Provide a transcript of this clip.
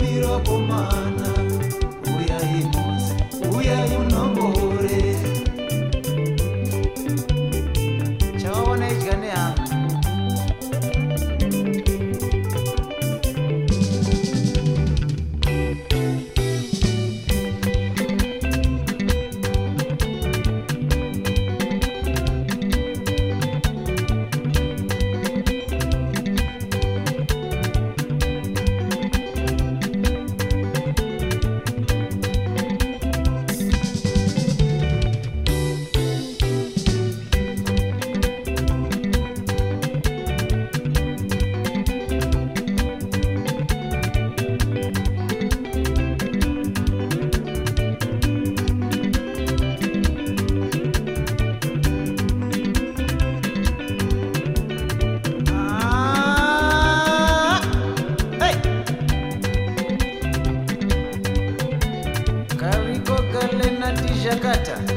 kwabikwa dopi galena